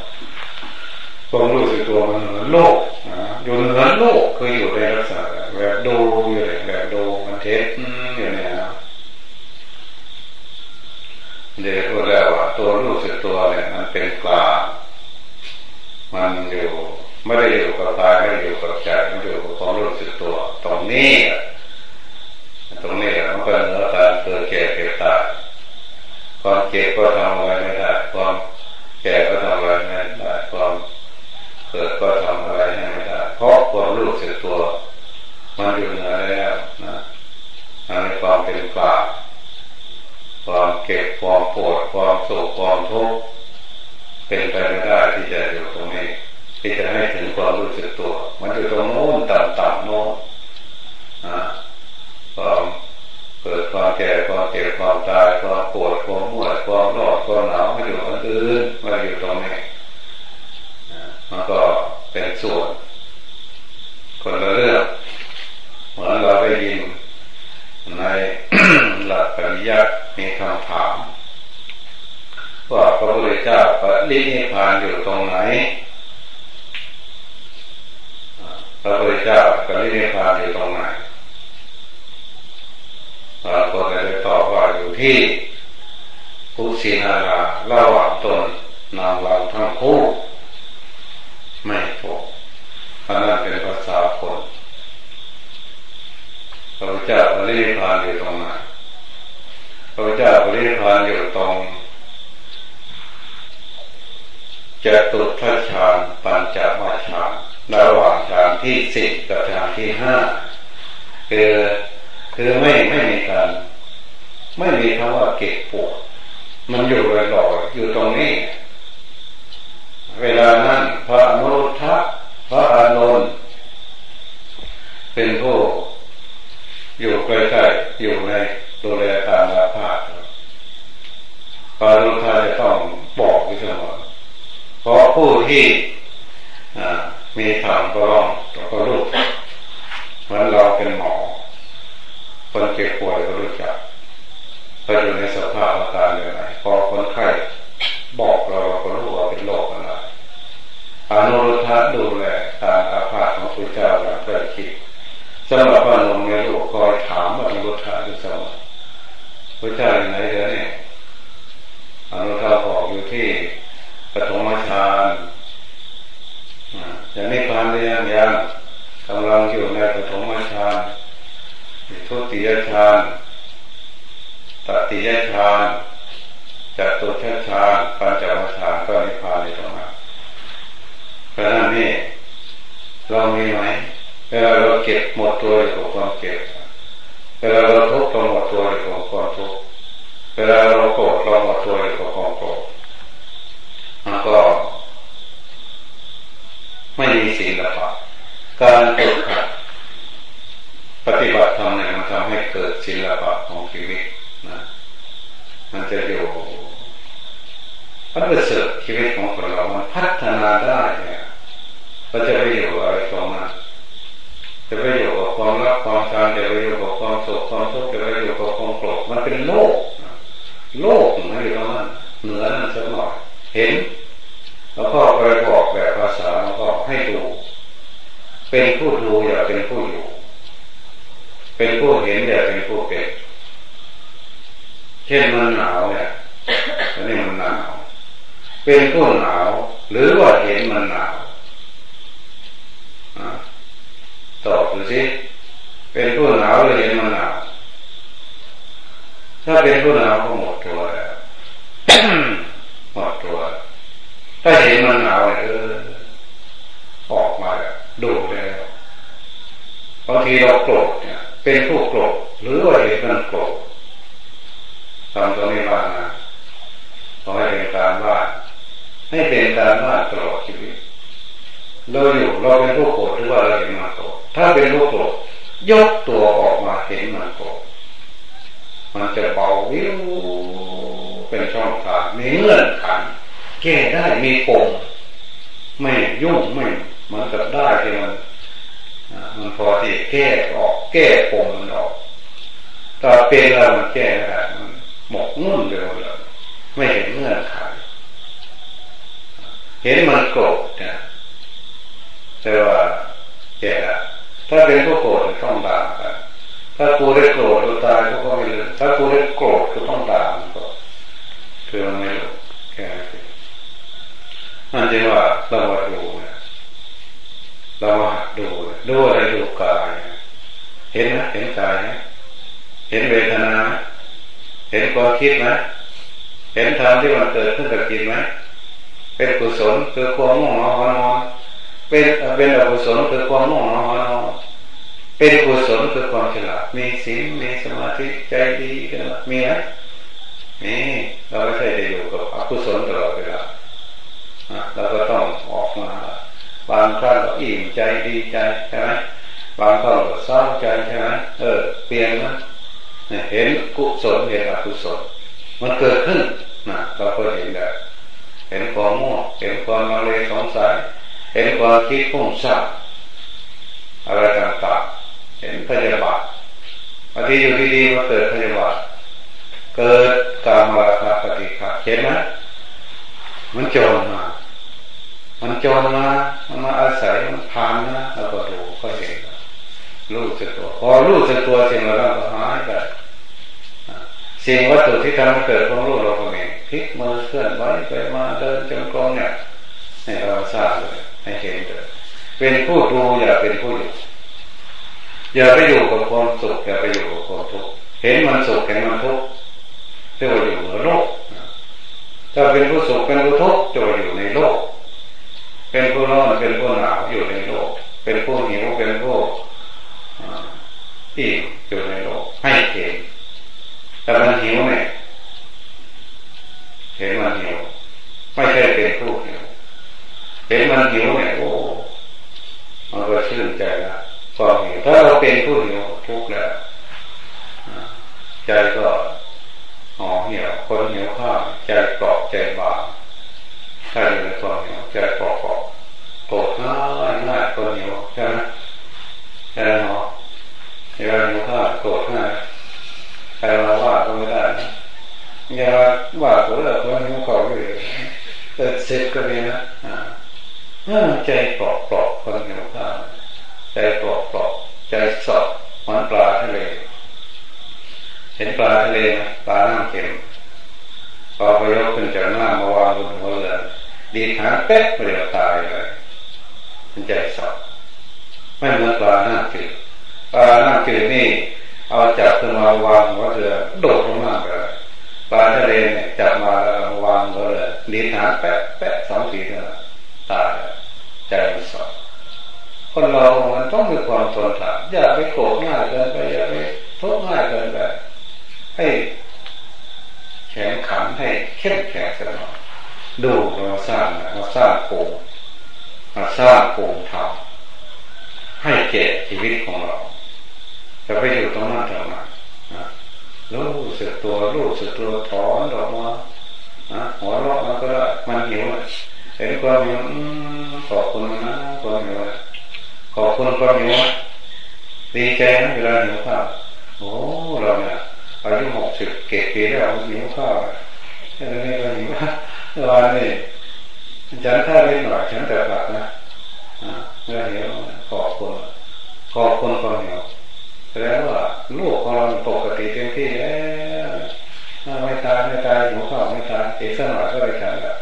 ควรู้สึกตัวมันเหนือโลกนะอยู่เหนือโลกคืออยู่ในลักษณะแบบดูอยู่แบบดูมันเทสอยู่เนี่ยนะเดี๋ยวพูดแล้วว่าตัวรู้สึกตัวเนี่ยมันเป็นกลางมันอยู่ไม่ได้อยู่กับตายไม่ได้อยู่กับใจมันอยู่กับความรู้สึกตัว ตรงนี้ตรงนี้มันเป็นเนื้อการเกิดแก่เกิดตายความเจ็บก็ทำอะไรไม่ได้ความแก่ก็ทำอะไรไม่ได้ความเกิดก็ทำอะไรไม่ได้เพราะความรู้สึกตัว มันอยู่เหนือแล้วนะมันมีความเป็นกลางความเก็บความปวดความโศกความทุกข์เป็นไปไม่ได้ที่จะอยู่ตรงนี้ที่จะให้ถึงความรู้สึกตัว มันอยู่ตรงโน้นต่ำๆโน้นนะความเกิดความแก่ความเก็บความตายความปวดความเมื่อยความร้อนความหนาวมาอยู่อันอื่นมาอยู่ตรงนี้มันก็เป็นส่วน คนละเรื่องเหมือนเราได้ยินในหลักปริยัติมีคำถามว่าพระพุทธเจ้าปรินิพานอยู่ตรงไหนพระพุทธเจ้าปรินิพานอยู่ตรงไหนพระพุทธเจ้าตอบว่าอยู่ที่กุสินาราระหว่างตนนางเราทั้งคู่ไม่ถูกเพราะ นั้นเป็นภาษาคนพระเจ้าปริพานอยู่ตรงไหนพระเจ้าปริพานอยู่ตรงจตุทัชฌานปัญจมาฌานระหว่างฌานที่สิบกับฌานที่ห้าคือคือไม่ไม่มีการไม่มีคำว่าเก็บปวดมันอยู่ลอยๆอยู่ตรงนี้ เวลานั้นพระนุรุทธะ พระอานนท์เป็นผู้อยู่ใกล้ๆอยู่ในดูแลการอาภาษพระอนุรุทธะจะต้องบอกว้เสมอเพราะผู้ที่มีธรรมก็ร้องก็รู้เหมันเราเป็นหมอ คนเจ็บป่วยก็รู้จักเราอยู่ในสภาพอาการอย่างไรพอคนไข้บอกเราเราก็รู้ว่าเป็นโรคอะไร อนุรุทธะดูแลการอาภาษของพระเจ้าอย่างใกล้ชิดสำหรับพระนมในโลกคอยถามอนุรุทธะอยู่เสมอพระเจ้าอยู่ไหนเดี๋ยวนี้อนุรุทธะบอกอยู่ที่ปฐมฌานอย่างนี้พานเรียนยังกำลังอยู่ในปฐมฌานทุติยฌานตติยฌานจตุชฌานปัญจวัฌานก็นิพพานในตรงนั้น เพราะนั้นนี่เรามีไหมเวลาเราเก็บหมดตัวอยู่กับความเก็บเวลาเราทุกข์เราหมดตัวอยู่กับความทุกข์เวลาเราโกรธเราหมดตัวอยู่กับความโกรธมันก็ ไม่มีศีลปะการฝึกหัดปฏิบัติธรรมเนี่ยมันทำให้เกิดศีลปะของชีวิตนะมันจะอยู่มันเสริฐชีวิตของคนเรา มันพัฒนาได้ ก็จะไปอยู่อะไรตรงนั้นจะไปอยู่กับความรักความชังจะไปอยู่กับความสุขความทุกข์จะไปอยู่กับความโกรธมันเป็นโลก โลกมันอยู่ตรงนั้นเหนือนั้นสักหน่อยเห็น แล้วก็ไปบอกแบบภาษาแล้วก็ให้ดู เป็นผู้ดูอย่าเป็นผู้อยู่ เป็นผู้เห็นอย่าเป็นผู้เป็นเช่นมันหนาวเนี่ยอันนี้มันหนาว เป็นผู้หนาว หรือว่าเห็นมันหนาวตอบดู สิเป็นผู้หนาวหรือเห็นมันหนาวถ้าเป็นผู้หนาวก็หมดตัวแล้วหมดตัว ถ้าเห็นมันหนาวเออออกมาดูแล้วบางทีเราโกรธเนี่ย เป็นผู้โกรธหรือว่าเห็นมันโกรธทำตรงนี้ว่านะขอให้เป็นการว่าให้เป็นการว่าตลอดชีวิต เราอยู่เราเป็นผู้โกรธหรือว่าเราเห็นมันโกรธถ้าเป็นผู้โกรธยกตัวออกมาเห็นมันโกรธมันจะเบาวิวเป็นช่องทางมีเงื่อนขันแก้ได้มีปมไม่ยุ่งไม่มันกับได้ที่มันมันพอที่แก้ออก แก้ปมมันออกถ้าเป็นเรามันแก้ได้มันหมกมุ่นเดียวเลยไม่เห็นเงื่อนไขเห็นมันโกรธนะ แต่ว่าแก่ถ้าเป็นผู้โกรธต้องด่ากันถ้ากูได้โกรธตัวตายก็ไม่รู้ถ้ากูได้โกรธก็ต้องด่ามันก็คือมันไม่รู้แค่นั้นนั่นจึงว่าเรามาดูเนี่ยเรามาดูดูอะไรดูกายเห็นไหมเห็นกายไหมเห็นเวทนาไหมเห็นความคิดไหมเห็นธรรมที่มันเกิดขึ้นกับจิตไหมเป็นกุศลคือความง่วงนอนนอน เป็นเป็นอกุศลคือความง่วงนอนเป็นกุศลคือความฉลาดมีศีลมีสมาธิใจดีกันมีไหมมีเราไม่ใช่จะอยู่กับอกุศลตลอดเวลาเราก็ต้องออกมา บางครั้งก็อิ่มใจดีใจใช่ไหมบางครั้งก็เศร้าใจใช่ไหมเออเปลี่ยนนะเห็นกุศลเห็นอกุศลมันเกิดขึ้นนะเราก็เห็นแล้เห็นความมั่วเห็นความมาเลยสงสัย เห็นความคิดพุ่งซ่าอะไรต่างๆเห็นพยาบาทบางทีอยู่ดีๆมาเกิดพยาบาทเกิดกามราคะปฏิฆะเห็นไหมมันจรมา มันจรมา มันมาอาศัยมันผ่านนะแล้วก็ดูก็เห็นรู้สึกตัวพอรู้สึกตัวสิ่งเหล่านั้นก็หายไปสิ่งวัตถุที่ทำให้เกิดความรู้เราก็มีพลิกมือเคลื่อนไหวไปมาเดินจงกรมเนี่ยให้เราทราบเลย ให้เห็นเลยเป็นผู้ดูอย่าเป็นผู้อยู่ อย่าไปอยู่กับความสุขอย่าไปอยู่กับความทุกข์เห็นมันสุขเห็นมันทุกข์จะว่าอยู่ในโลกถ้าเป็นผู้สุขเป็นผู้ทุกข์จะว่าอยู่ในโลก เป็นผู้ร้อนเป็นผู้หนาวอยู่ในโลก เป็นผู้หิวเป็นผู้อิ่มอยู่ในโลกให้เห็นแต่มันหิวเนี่ยเห็นมันหิวไม่ใช่เป็นผู้ เห็นมันหิวเนี่ยโอ้มันก็ชื่นใจละความหิวถ้าเราเป็นผู้หิวทุกข์แล้วใจก็ห่อเหี่ยวคนหิวข้าวใจเกาะใจบางถ้าอยู่ในความหิวใจเกาะเกาะโกรธง่ายง่ายคนหิวใช่ไหมใช่ไหมหรอเวลาหิวข้าวโกรธง่ายใครมาว่าก็ไม่ได้อย่าว่าตัวเราตัวหิวข้าวเลยเกิดเสร็จก็มีนะ ใจเกาะเกาะคนหิวข้าใจเกาะเกใจสดมันปลาทะเล เห็นปลาทะเลปลาหน้ำเค็มพอพยกขึ้นจากน้ำมาวางบนหัวเรือดีทางเป๊ะเปลี่ยวตายเลยมันใจสอบไม่เหมือนปลาหน้าจืดปลาหน้าจืดนี่เอาจับขึ้นมาวางหัวเรือโดดลงมาเลยปลาทะเลเนี่ยจับมาวางหัวเรือดีทางแป๊ะแป๊ะสองทีเท่านั้นตายใจสอบ คนเรา มันต้องมีความทนทานอย่าไปโกรธง่ายเกินไปอย่าไปทุกข์ง่ายเกินไปให้แข็งขันให้เข้มแข็งสักหน่อดูเราสร้างเราสร้างโครงมาสร้างโครงธรรมให้แก่ชีวิตของเรา จะไปอยู่ตรงนั้นทำไมรู้สึกตัวรู้สึกตัวถอนออกมาหัวเราะมันก็มันหิวเห็นความหิวขอบคุณนะความหิว ขอบคุณความหิวดีใจนะเวลาหิวข้าวโอ้เราเนี่ยอายุหกสิบเก็บปีแล้วหิวข้าวแค่นี้ก็หิวเมื่อวานนี่ฉันถ้าเล่นหน่อยฉันแต่ผักนะเมื่อหิวขอบคุณขอบคุณความหิวแสดงว่าลูกของเราปกติเต็มที่แล้วไม่ตายไม่ตายหิวข้าวไม่ตายอีกสักหน่อยก็ไปฉันละ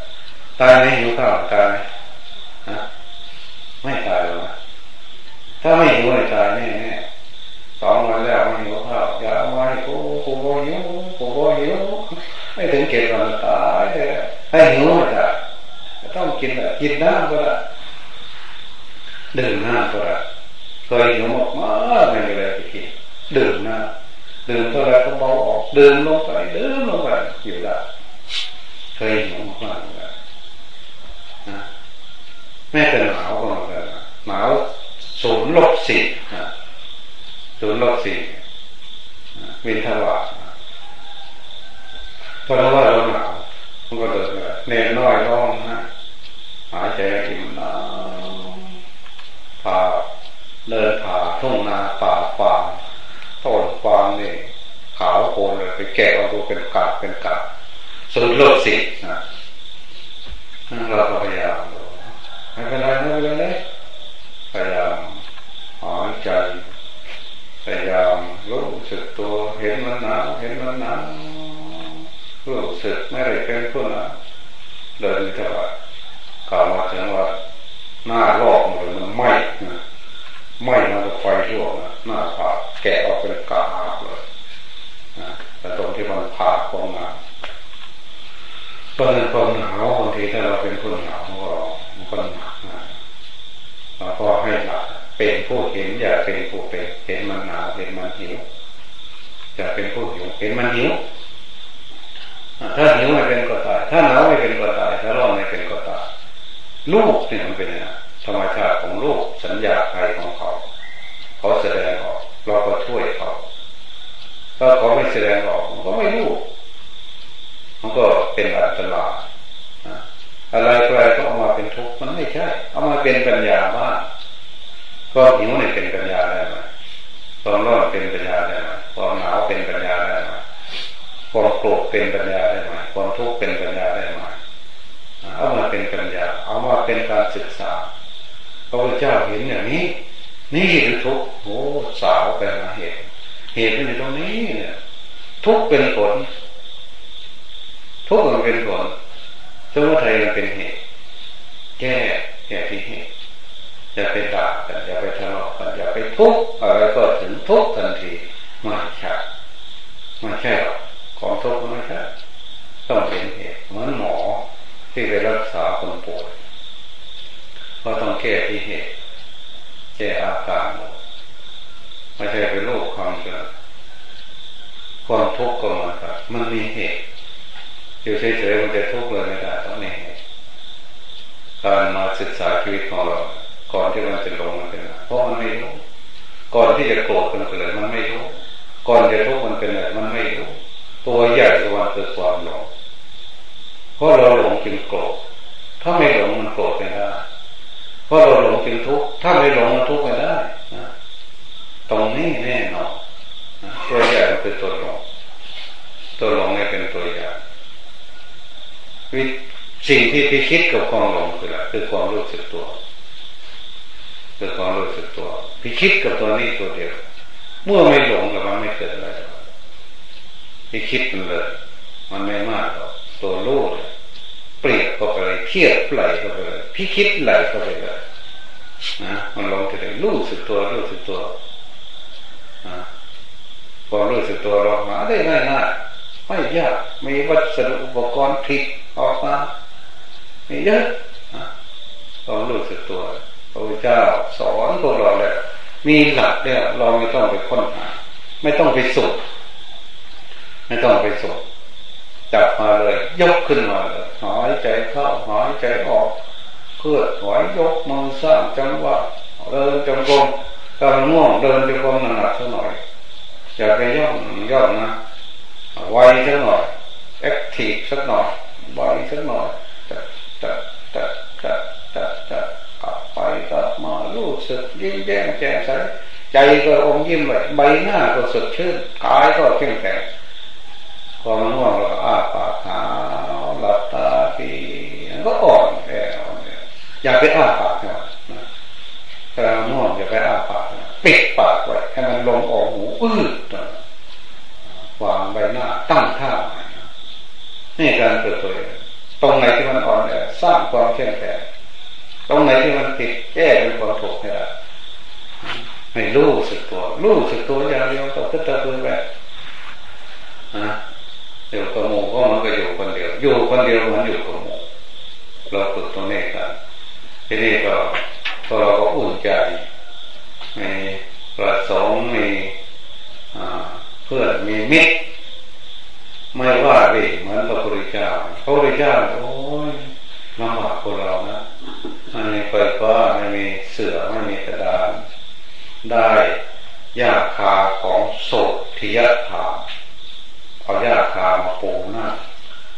ตายไหมหิวข้าวตายไหมไม่ตาย ถ้าไม่หิวไม่ตายแน่แน่สองวันแล้วไม่หิวข้าวอย่าเอาไว้กูกูโบหิวกูโบหิวไม่ถึงเก็บวันตายเลยให้หิวไม่ได้ต้องกินแบบกินน้ำก็ได้ดื่มน้ำก็ได้เคยหิวมากมากไม่มีอะไรกินดื่มน้ำดื่มเท่าไรก็เบาออกดื่มลงไปดื่มลงไปอยู่ได้เคยหิวมากมากนะแม่เป็นหนาวก็เหมือนกันหนาว ศูนย์ลบสี่ศูนย์ลบสี่วินทวาเพราะว่าเราหนาวมันก็เดินไปเนรน้อยร้องนะหายใจอิ่มหนาวผ่าเดินผ่าทุ่งนาป่าฟางต้นฟางนี่ขาวโคนเลยไปแกะเอาตัวเป็นกาบเป็นกาบสุดลบสินะเราพยายามไม่เป็นไรไม่เป็นไรพยายามหายใจพยายามรู้ สึกตัว เห็นมันหนาวเห็นมันหนาวรู้สึกไม่ได้เป็นผู้หนาวเดินไปว่ากล่าวมาถึงว่าหน้าลอกมันมันไหม้ไหม้มันไฟทั่วหน้าผากแกะออกเป็นกาบเลยแต่ตรงที่มันผ่าความหนาวตอนนั้นความหนาวบางทีถ้าเราเป็นคนหนาวของเรามันก็หนักนะพอให้หลับเป็นผู้เห็นอย่าเป็นผู้เป็นเห็นมันหนาวเห็นมันหิว อย่าเป็นผู้หิวเห็นมันหิวถ้าหิวไม่เป็นก็ตาย ถ้าหนาวไม่เป็นก็ตาย ถ้าร้อนไม่เป็นก็ตายลูกเนี่ยมันเป็นนะธรรมชาติของลูกสัญญาใครของเขา เขาแสดงออก เราก็ช่วยเขาถ้าเขาไม่แสดงออกมันก็ไม่รู้มันก็เป็นอันตรายอะไรอะไรก็เอามาเป็นทุกข์มันไม่ใช่ เอามาเป็นปัญญาบ้างความหิวเนี่ยเป็นปัญญาได้ไหมความร้อนเป็นปัญญาได้ไหม ความหนาวเป็นปัญญาได้ไหมความโกรธเป็นปัญญาได้ไหมความทุกข์เป็นปัญญาได้ไหมเอามาเป็นปัญญา เอามาเป็นการศึกษาพระพุทธเจ้าเห็นอย่างนี้ นี่คือทุกข์โอ้สาวไปหาเหตุเหตุมันอยู่ตรงนี้เนี่ย ทุกข์เป็นผล ทุกข์มันเป็นผลสมุทัยมันเป็นเหตุ แก้แก้ที่เหตุอย่าไปด่ากันอย่าไปทะเลาะกันอย่าไปทุกข์อะไรก็ถึงทุกข์ทันที ไม่ใช่ไม่ใช่หรอกของทุกข์ไม่ใช่ต้องเป็นเหตุเหมือนหมอที่ไปรักษาคนป่วยก็ต้องแก้ที่เหตุแก้อาการไม่ใช่ไปโรคความเชื่อความทุกข์ก็เหมือนกันมีเหตุอยู่เฉยๆมันจะทุกข์เลยไม่ได้ต้องมีเหตุการมาศึกษาชีวิตของเราก่อนที่มันจะลงมันเป็นเพราะมันไม่รู้ ก่อนที่จะโกรธมันเป็นอะไรมันไม่รู้ ก่อนจะทุกข์มันเป็นอะไรมันไม่รู้ตัวใหญ่ตัวคือความหลงเพราะเราหลงจึงโกรธถ้าไม่หลงมันโกรธไม่ได้เพราะเราหลงจึงทุกข์ถ้าไม่หลงมันทุกข์ไม่ได้นะตรงนี้แน่นอนตัวใหญ่คือตัวหลงตัวหลงเนี่ยเป็นตัวใหญ่สิ่งที่พิคิดกับความหลงคืออะไรคือความรู้สึกตัวคือความรู้สึกตัวพิคิดกับตัวนี้ตัวเดียว เมื่อไม่หลงแล้วมันไม่เกิดอะไรพิคิดมันเลย มันไม่มากหรอกตัวรู้เปรียบเข้าไปเลยเทียบไหลเข้าไปเลยพิคิดไหลเข้าไปเลยนะมันลงจะได้รู้สึกตัวรู้สึกตัวนะความรู้สึกตัวเราหาได้ง่ายง่ายไม่ยากมีวัสดุอุปกรณ์ผิดออกมามีเยอะความรู้สึกตัวพระเจ้าสอนพวกเราเลย มีหลักเนี่ยเราไม่ต้องไปค้นหา ไม่ต้องไปสุดไม่ต้องไปสุดจับมาเลย ยกขึ้นมาเลยหายใจเข้าหายใจออกเพื่อถอยยกมือสร้างจังหวะเดินจงกรมกำลังง่วงเดินจงกรมหนักสักหน่อยอย่าไปย่องย่องนะไวสักหน่อยแอคทีฟสักหน่อยไวสักหน่อยจะจะจะจะจะจะกลับไปกลับมารู้ สึกยิ้มแย้มแจ่มใสใจก็อมยิ้มเลยใบหน้าก็สดชื่นกายก็เข้มแข็งความง่วงเราอ้าปากหาหลับตาปีก็อ่อนแออย่าไปอ้าปากนะแต่ง่วงอย่าไปอ้าปากปิดปากไว้ให้มันลงออกหูอืดวางใบหน้าตั้งท่านี่การเปิดเผยตรงไหนที่มันอ่อนแอสร้างความเข้มแข็ง ตรงไหนที่มันผิดแก้เป็นความถูกให้ได้ให้รู้สึกตัว รู้สึกตัวอย่างเดียวต่อขึ้นตะตัวแบบนะอยู่กับหมู่ก็มันก็อยู่คนเดียว อยู่คนเดียวมันอยู่กับหมูเราฝึกตรงนี้กันทีนี้ก็พอเราก็อุ่นใจมีประสงค์มีเพื่อนมีมิตรไม่ว่าดิเหมือนพระพุทธเจ้าพระพุทธเจ้าโอ้ยลำบากคนเรานะ ไม่มีไฟฟ้าไม่มีเสือไม่มีกระดาน ได้ยาคาของโสทิยธาเอายาคามาปูหน้า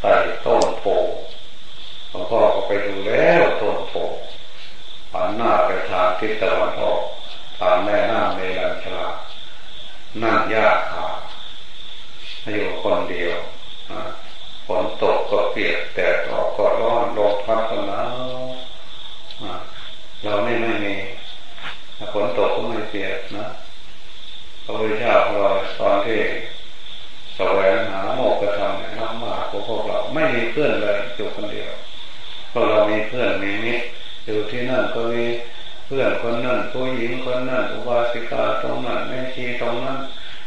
ใต้ต้นโพหลวงพ่อก็ไปดูแล้วต้นโพหันหน้าไปทางทิศตะวันออกทางแม่น้ำในลันชลานั่งยากขาอยู่คนเดียวฝนตกก็เปียกแต่ออกก็ร้อนลมพัดก็หนาว เราไม่ไม่มีฝนตกก็ไม่เปียนะพระพุทธเจ้าของเราตอนที่แสวงหาโมกขธรรมเนี่ยมากกว่าพวกเราไม่มีเพื่อนเลยอยู่คนเดียวพวกเรามีเพื่อนมีมิตรอยู่ที่นั่นก็มีเพื่อนคนนั้นผู้หญิงคนนั้นอุบาสิกาตรงนั้นแม่ชีตรงนั้น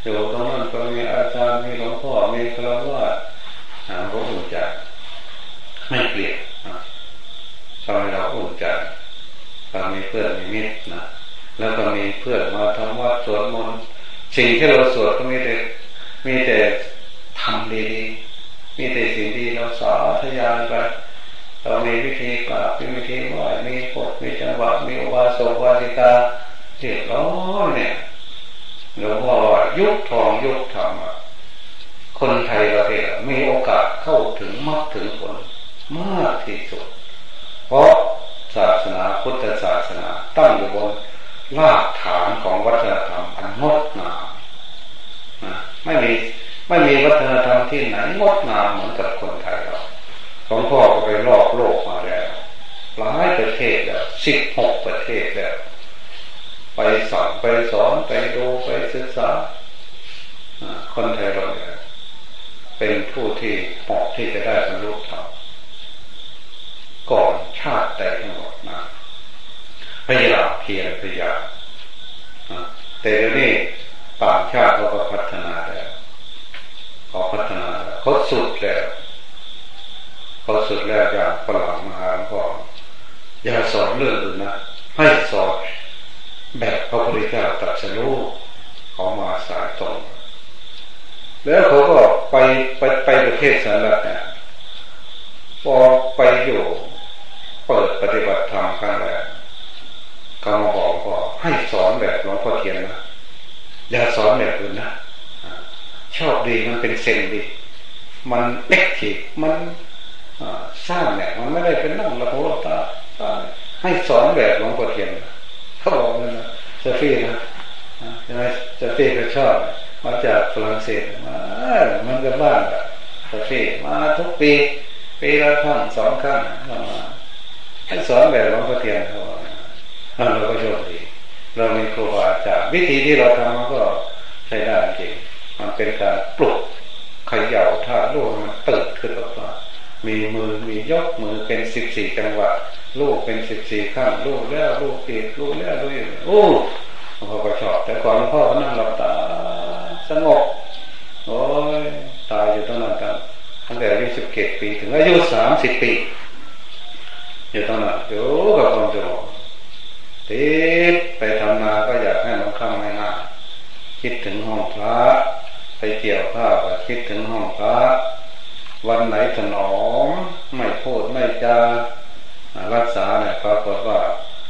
อยู่ตรงนั้นก็มีอาจารย์มีหลวงพ่อมีคราวาสหาพระอุ่นใจไม่เปลี่ยนทำให้เรา อุ่นใจเรามีเพื่อนมีมิตรนะแล้วก็มีเพื่อนมาทำวัดสวดมนต์สิ่งที่เราสวดก็มีแต่มีแต่ทำดีมีแต่สิ่งดีเราสาธยายไปเรามีวิธีกราบมีวิธีไหว้มีกฎมีจังหวะมีอุบาสวาสิกาเรียบร้อยเนี่ยหลวงพ่อว่ายุคทองยุคธรรมคนไทยเราเนี่ยมีโอกาสเข้าถึงมรรคถึงผลมากที่สุด เพราะ ศาสนาพุทธศาสนา ตั้งอยู่บนรากฐานของวัฒนธรรมอันงดงามนะไม่มีไม่มีวัฒนธรรมที่ไหนงดงามเหมือนกับคนไทยเราหลวงพ่อก็ไปรอบโลกมาแล้วหลายประเทศแล้วสิบหกประเทศแล้วไปสอนไปสอนไปดูไปศึกษาคนไทยเราเนี่ยเป็นผู้ที่เหมาะที่จะได้บรรลุธรรมก่อนชาติ แต่ทั้งหมดนะพยายามเพียรพยายามแต่เดี๋ยวนี้ต่างชาติเขาก็พัฒนาแล้วเขาพัฒนาเขาสุดแล้วเขาสุดแล้วจากฝรั่งมหาหลวงพ่ออย่าสอนเรื่องอื่นนะให้สอนแบบพระพุทธเจ้าตรัสรู้เขามาสายตรงแล้วเขาก็ไปไปไปประเทศสหรัฐเนี่ยพอไปอยู่ เปิดปฏิบัติธรรมครั้งแรกเขามบอกว่าให้สอนแบบหลวงพ่อเทียนนะอย่าสอนแบบอื่นนะชอบดีมันเป็นเซนดี มันเอ็กทีมันสร้างเนี่ยมันไม่ได้เป็นนั่งละโหตาให้สอนแบบหลวงพ่อเทียนเขาบอกนั่นนะเซฟี่นะใช่ไหมเซฟี่ก็ชอบมาจากฝรั่งเศสมามันก็บ้านเซฟี่มาทุกปีปีละครั้งสองครั้ง มาให้สอนแบบหลวงพ่อเทียนเขาเราก็โชคดีเรามีครูบาอาจารย์วิธีที่เราทำมันก็ใช้ได้จริงมันเป็นการปลุกขย่าท่าลูกมันตื่นขึ้นออกมามีมือมียกมือเป็นสิบสี่จังหวะลูกเป็นสิบสี่ข้างลูกแล้วลูกอีกลูกแล้วลูกอีกโอ้พ่อก็ชอบแต่ก่อนพ่อก็นั่งหลับตาสงบโอ้ยตายอยู่ตั้งนานกันตั้งแต่อายุสิบเจ็ดปีถึงอายุสามสิบปี อยู่ตั้งนานอยู่กับความสงบติดไปทำนาก็อยากให้มันข้ามให้นาคิดถึงห้องพระไปเกี่ยวข้าวก็คิดถึงห้องพระวันไหนถนอมไม่พูดไม่จารักษาเนี่ยปรากฏว่า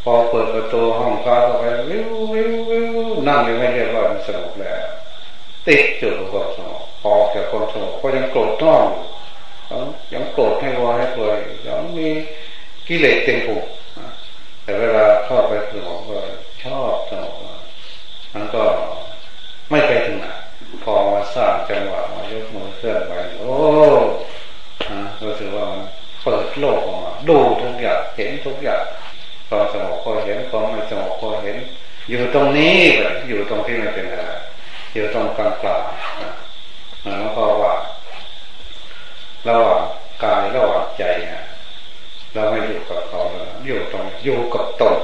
พอเปิดประตูห้องพระก็ไปวิววิววิวนั่งยังไม่เรียบร้อยสงบแล้ว ติดจุดความสงบพอแก่ความสงบก็ยังโกรธน้องยังโกรธให้วัวให้ควยยังมี กิเลสเต็มผูกแต่เวลาเข้าไปสงก็ชอบสงมันก็ไม่ไปถึงไหนพอมาสร้างจังหวะมายกมือเคลื่อนไหวโอ้ฮะรู้สึกว่ามันเปิดโลกออกมาดูทุกอย่างเห็นทุกอย่างความสงบก็เห็นความไม่สงบก็เห็น อยู่ตรงนี้แบบอยู่ตรงที่ไม่เป็นอะไรอยู่ตรงกลางกลางแล้วก็ว่าระหว่างกายระหว่างใจนี่ย เราไม่อยู่กับเขาเลยอยู่ตรงอยู่กับตน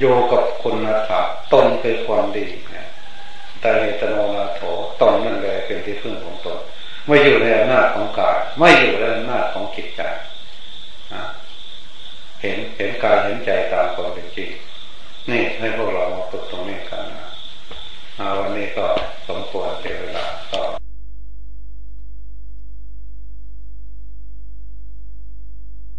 อยู่กับคุณธรรมตนคือความดีเนี่ยแต่เหตโนนาโถตนนั่นเลยเป็นที่พึ่งของตนไม่อยู่ในอำนาจของกายไม่อยู่ในอำนาจของจิตใจเห็นเห็นกายเห็นใจตามความเป็นจริงนี่ให้พวกเราฝึกตรงนี้กันนะวันนี้ก็สมควรเจอเวลา